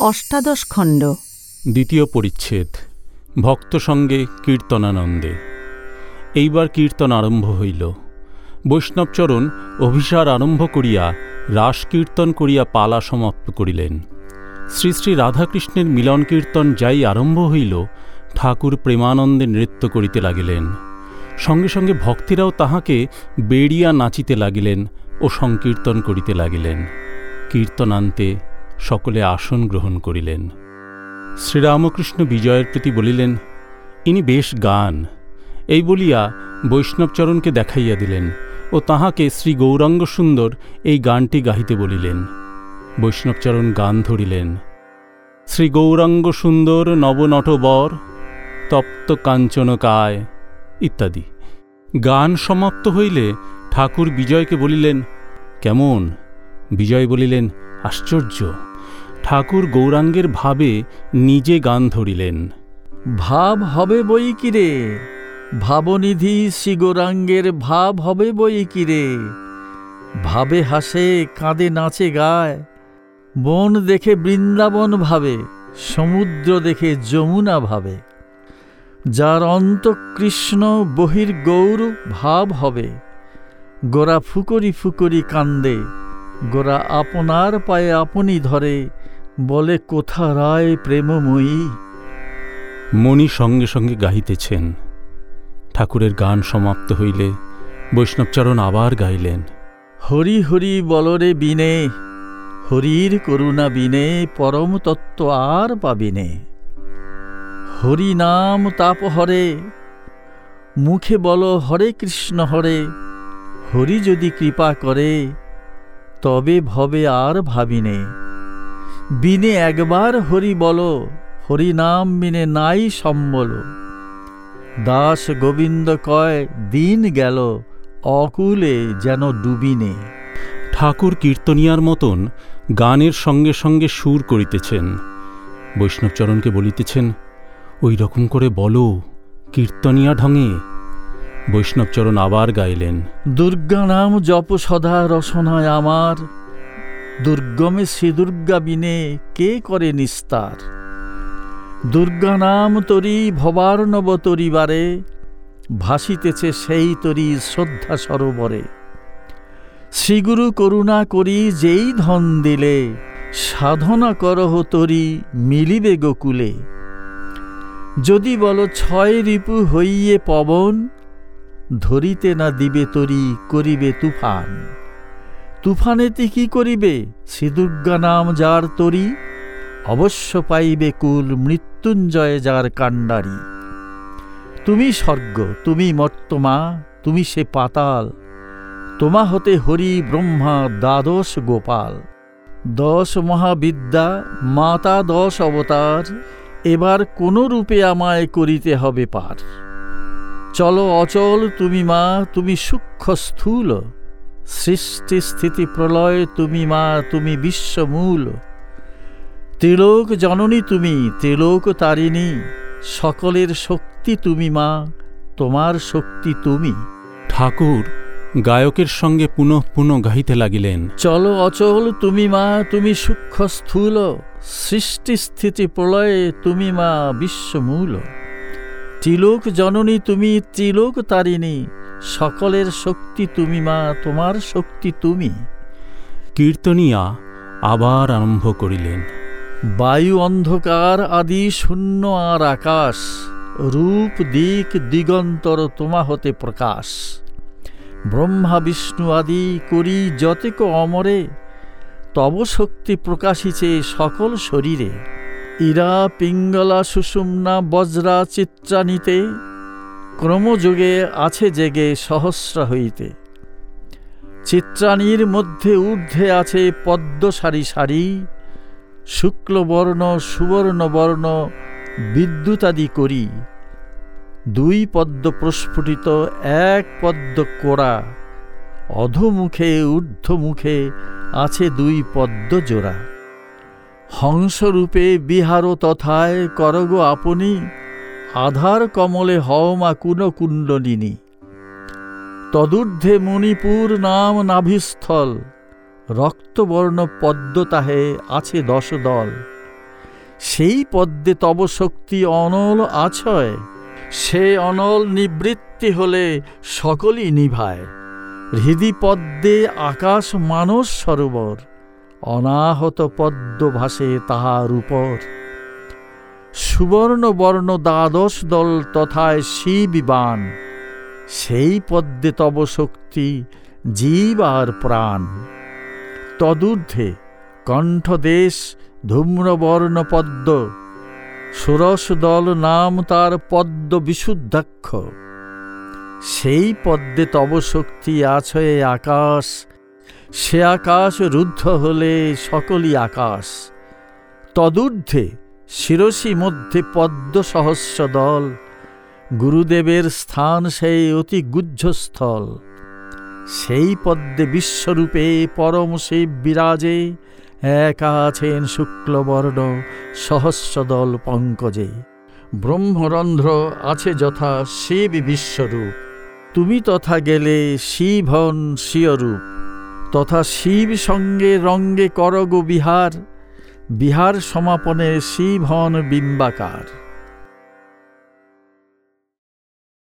অষ্টাদশ খণ্ড। দ্বিতীয় পরিচ্ছেদ। ভক্ত সঙ্গে কীর্তনানন্দে। এইবার কীর্তন আরম্ভ হইল। বৈষ্ণবচরণ অভিসার আরম্ভ করিয়া রাস কীর্তন করিয়া পালা সমাপ্ত করিলেন। শ্রী শ্রী রাধাকৃষ্ণের মিলন কীর্তন যাই আরম্ভ হইল, ঠাকুর প্রেমানন্দে নৃত্য করিতে লাগিলেন। সঙ্গে সঙ্গে ভক্তিরাও তাহাকে বেড়িয়া নাচিতে লাগিলেন ও সংকীর্তন করিতে লাগিলেন। কীর্তনান্তে সকলে আসন গ্রহণ করিলেন। শ্রীরামকৃষ্ণ বিজয়ের প্রতি বলিলেন, ইনি বেশ গান। এই বলিয়া বৈষ্ণবচরণকে দেখাইয়া দিলেন ও তাহাকে শ্রী গৌরাঙ্গ সুন্দর এই গানটি গাহিতে বলিলেন। বৈষ্ণবচরণ গান ধরিলেন। শ্রী গৌরাঙ্গ সুন্দর নবনটবর, তপ্ত কাঞ্চনকায় ইত্যাদি। গান সমাপ্ত হইলে ঠাকুর বিজয়কে বলিলেন, কেমন? বিজয় বলিলেন, আশ্চর্য। ঠাকুর গৌরাঙ্গের ভাবে নিজে গান ধরিলেন। ভাব হবে বই কিরে ভাবনিধি শ্রীগৌরাঙ্গের ভাব হবে বই কিরে ভাবে হাসে, কাঁদে, নাচে, গায়। বন দেখে বৃন্দাবন ভাবে, সমুদ্র দেখে যমুনা ভাবে। যার অন্ত কৃষ্ণ বহির গৌর ভাব হবে। গোরা ফুকরি ফুকরি কান্দে, গোরা আপনার পায়ে আপনি ধরে। বলে কোথা রায় প্রেমময়ী? মণি সঙ্গে সঙ্গে গাহিতেছেন। ঠাকুরের গান সমাপ্ত হইলে বৈষ্ণবচরণ আবার গাইলেন। হরি হরি বলরে বিনে হরির করুণা বিনে পরম তত্ত্ব আর পাবিনে। হরি নাম তাপ হরে মুখে বল হরে কৃষ্ণ হরে হরি যদি কৃপা করে তবে ভবে আর ভাবিনে। বিনে একবার হরি বল হরি নাম বিনে নাই সম্বল। দাস গোবিন্দ কয় দিন গেল অকুলে যেন ডুবিনে। ঠাকুর কীর্তনিয়ার মতন গানের সঙ্গে সঙ্গে সুর করিতেছেন। বৈষ্ণবচরণকে বলিতেছেন ওই রকম করে বলো কীর্তনিয়া ঢঙে। বৈষ্ণবচরণ আবার গাইলেন। দুর্গা নাম জপ সদা রসনায় আমার। দুর্গমে শ্রীদুর্গা বিনে কে করে নিস্তার? দুর্গা নাম তরি ভবার্ণব তরিবারে, ভাসিতেছে সেই তরি শ্রদ্ধা সরোবরে। শ্রীগুরু করুণা করি যেই ধন দিলে, সাধনা করহ তরি মিলিবে গোকুলে। যদি বলো ছয় রিপু হইয়ে পবন, ধরিতে না দিবে তরি করিবে তুফান। তুফানেতে কি করিবে? শ্রীদুর্গা নাম যার তরি, অবশ্য পাইবে কুল মৃত্যুঞ্জয় যার কাণ্ডারি। তুমি স্বর্গ, তুমি মর্তমা, তুমি সে পাতাল, তোমা হতে হরি ব্রহ্মা দ্বাদশ গোপাল। দশ মহাবিদ্যা, মাতা দশ অবতার, এবার কোন রূপে আমায় করিতে হবে পার। চলো অচল তুমি মা, তুমি সূক্ষ্ম স্থূল। সৃষ্টি স্থিতি প্রলয় তুমি মা তুমি বিশ্বমূল। ত্রিলোক জননী তুমি ত্রিলোক তারিণী। সকলের শক্তি তুমি মা তোমার শক্তি তুমি। ঠাকুর গায়কের সঙ্গে পুনঃ পুনঃ গাহিতে লাগিলেন। চলো অচল তুমি মা তুমি সূক্ষ্ম স্থূল। সৃষ্টি স্থিতি প্রলয়ে তুমি মা বিশ্বমূল। ত্রিলোক জননী তুমি ত্রিলোক তারিণী। সকলের শক্তি তুমি মা তোমার শক্তি তুমি। কীর্তনিয়া আবার আরম্ভ করিলেন। বায়ু অন্ধকার আদি শূন্য আর আকাশ রূপ দিক দিগন্তর তোমা হতে প্রকাশ। ব্রহ্মা বিষ্ণু আদি করি যতেক অমরে তব শক্তি প্রকাশিছে সকল শরীরে। ইরা পিঙ্গলা সুষুম্না বজ্রা চিত্রানিতে ক্রমযোগে আছে জেগে সহস্র হইতে। চিত্রাণীর মধ্যে ঊর্ধ্বে আছে পদ্ম সারি সারি, শুক্লবর্ণ, সুবর্ণবর্ণ, বিদ্যুতাদি করি। দুই পদ্ম প্রস্ফুটিত, এক পদ্ম কোড়া। অধমুখে, ঊর্ধ্বমুখে আছে দুই পদ্ম জোড়া। হংসরূপে বিহার তথায়, করগ আপনি আধার কমলে হওমা কুন কুণ্ডলিনী। তদূর্ধ্বে মণিপুর নাম নাভিস্থল, রক্তবর্ণ পদ্ম তাহে আছে দশ দল। সেই পদ্মে তব শক্তি অনল আছয়, সে অনল নিবৃত্তি হলে সকলই নিভায়। হৃদি পদ্মে আকাশ মানস সরোবর, অনাহত পদ্ম ভাসে তাহার উপর। সুবর্ণ বর্ণ দ্বাদশ দল তথায় শিবিবান। সেই পদ্মে তব শক্তি, জীব আর প্রাণ। তদূর্ধ্বে কণ্ঠদেশ ধূম্রবর্ণ পদ্ম। ষোড়শ দল নাম তার পদ্ম বিশুদ্ধাক্ষ। সেই পদ্মে তব শক্তি আছয়ে আকাশ। সে আকাশ রুদ্ধ হলে সকলই আকাশ। তদূর্ধ্বে শিরসি মধ্যে পদ্ম সহস্র দল গুরুদেবের স্থান সেই অতি গুহ্যস্থল। সেই পদ্মে বিশ্বরূপে পরম শিব বিরাজে, একা আছেন শুক্লবর্ণ সহস্রদল পঙ্কজে। ব্রহ্মরন্ধ্র আছে যথা শিব বিশ্বরূপ। তুমি তথা গেলে শিবন শিয়রূপ। তথা শিব সঙ্গে রঙ্গে করগ বিহার। বিহার সমাপনে শ্রীভন বিম্বাকার।